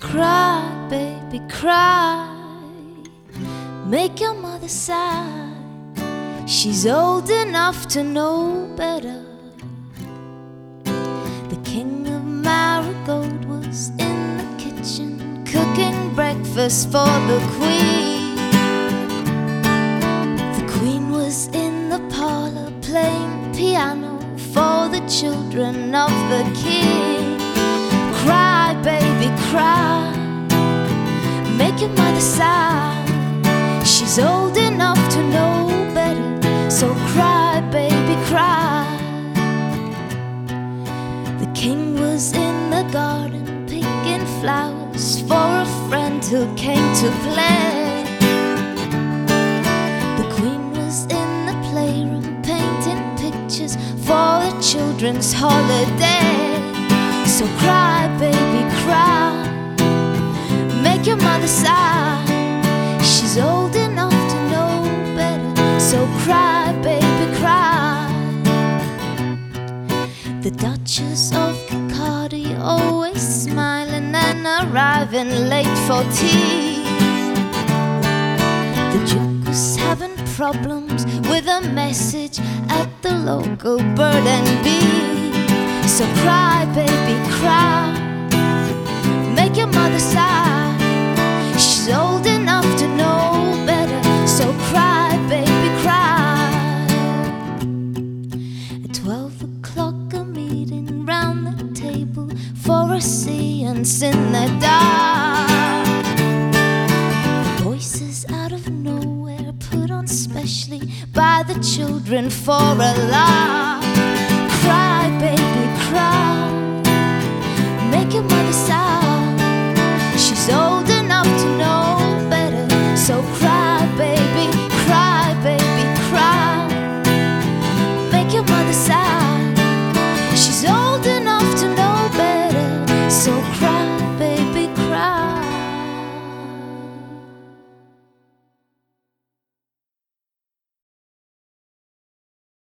Cry, baby, cry. Make your mother sigh. She's old enough to know better. The king of Marigold was in the kitchen cooking breakfast for the queen. The queen was in the parlor playing piano for the children of the king. Cry. Make your mother sigh. She's old enough to know better. So cry, baby, cry. The king was in the garden picking flowers for a friend who came to play. The queen was in the playroom painting pictures for the children's holiday. So cry, baby, She's old enough to know better. So cry, baby, cry. The Duchess of Kirkcaldy always smiling and arriving late for tea. The Duke was having problems with a message at the local bird and bee. So cry, baby, cry. Make your mother sigh. Twelve o'clock, a meeting round the table for a seance in the dark. Voices out of nowhere put on specially by the children for a laugh.